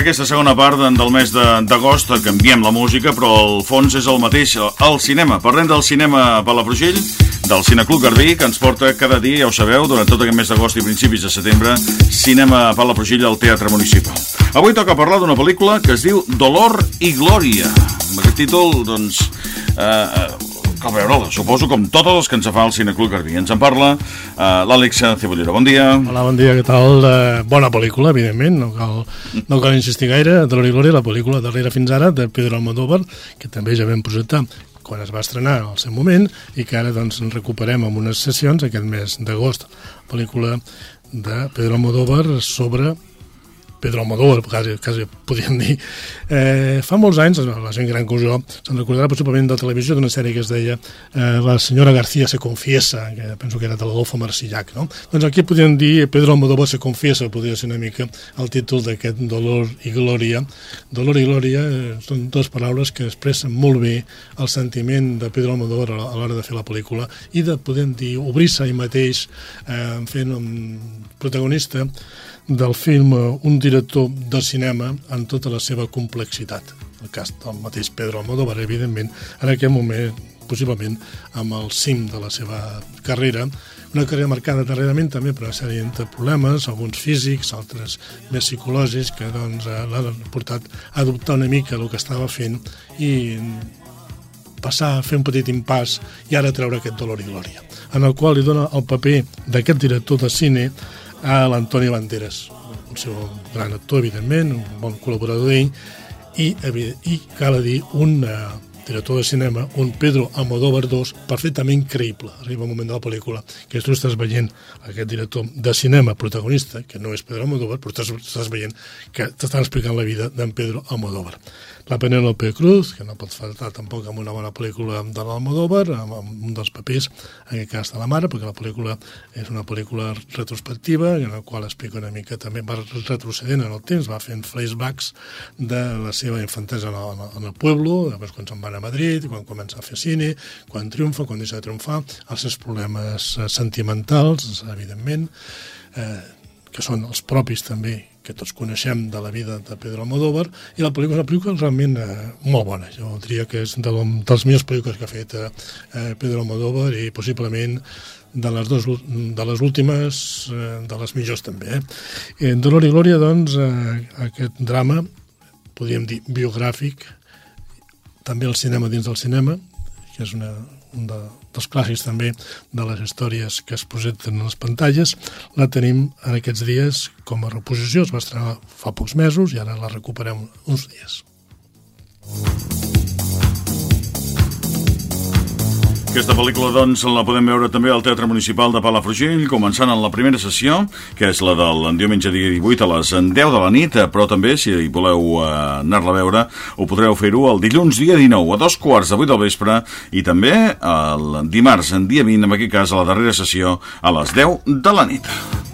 aquesta segona part del mes d'agost canviem la música, però el fons és el mateix, el cinema. Parlem del cinema Palafrugell, del Cineclub Garbí, que ens porta cada dia, ja ho sabeu, durant tot aquest mes d'agost i principis de setembre, cinema Palafrugell al Teatre Municipal. Avui toca parlar d'una pel·lícula que es diu Dolor i Glòria. Amb aquest títol, doncs, eh, cal veure-la, suposo, com totes les que ens fa el Cineclub Garbí. Ens en parla uh, l'Àlex Cebollera. Bon dia. Hola, bon dia, què tal? Uh, bona pel·lícula, evidentment, no cal, no cal insistir gaire. Dolor i Glòria, la pel·lícula darrere fins ara, de Pedro Almodóvar, que també ja vam presentar quan es va estrenar al seu moment i que ara doncs, recuperem amb unes sessions aquest mes d'agost. Pel·lícula de Pedro Almodóvar sobre Pedro Almodóvar, quasi, quasi podríem dir. Eh, fa molts anys, la gent gran que jo, se'n recordarà possiblement de la televisió d'una sèrie que es deia eh, La senyora García se confiesa, que penso que era de l'Adolfo Marcillac, no? Doncs aquí podríem dir Pedro Almodóvar se confiesa, podria ser una mica el títol d'aquest Dolor i Glòria. Dolor i Glòria eh, són dues paraules que expressen molt bé el sentiment de Pedro Almodóvar a l'hora de fer la pel·lícula i de, podem dir, obrir-se ell mateix eh, fent un protagonista del film un director de cinema en tota la seva complexitat. El cas del mateix Pedro Almodóvar, evidentment, en aquest moment possiblement amb el cim de la seva carrera, una carrera marcada darrerament també per una sèrie de problemes, alguns físics, altres més psicològics, que doncs, eh, l'han portat a adoptar una mica el que estava fent i passar a fer un petit impàs i ara treure aquest dolor i glòria, en el qual li dona el paper d'aquest director de cine a l'Antoni Banderas, el seu gran actor, evidentment, un bon col·laborador d'ell, i, i cal dir, un uh, director de cinema, un Pedro Almodóvar II, perfectament creïble. Arriba un moment de la pel·lícula que tu estàs veient aquest director de cinema protagonista, que no és Pedro Almodóvar, però estàs, estàs veient que t'estan explicant la vida d'en Pedro Almodóvar la Penélope Cruz, que no pot faltar tampoc amb una bona pel·lícula de l'Almodóvar, amb, amb un dels papers, en aquest cas de la mare, perquè la pel·lícula és una pel·lícula retrospectiva, en la qual explica una mica, també va retrocedent en el temps, va fent flashbacks de la seva infantesa en el, en el pueblo, després quan se'n a Madrid, quan comença a fer cine, quan triomfa, quan deixa de triomfar, els seus problemes eh, sentimentals, evidentment, eh, que són els propis també que tots coneixem de la vida de Pedro Almodóvar, i la pel·lícula és una pel·lícula realment eh, molt bona. Jo diria que és de, dels millors pel·lícules que ha fet eh, eh, Pedro Almodóvar i possiblement de les, dos, de les últimes, eh, de les millors també. Eh? En Dolor i Glòria, doncs, eh, aquest drama, podríem dir biogràfic, també el cinema dins del cinema, que és una, un de, dels clàssics també de les històries que es projecten en les pantalles, la tenim en aquests dies com a reposició. Es va estrenar fa pocs mesos i ara la recuperem uns dies. Aquesta pel·lícula, doncs, la podem veure també al Teatre Municipal de Palafrugell, començant en la primera sessió, que és la del diumenge dia 18 a les 10 de la nit, però també, si voleu eh, anar-la a veure, ho podreu fer-ho el dilluns dia 19 a dos quarts de 8 del vespre i també el dimarts, en dia 20, en aquest cas, a la darrera sessió, a les 10 de la nit.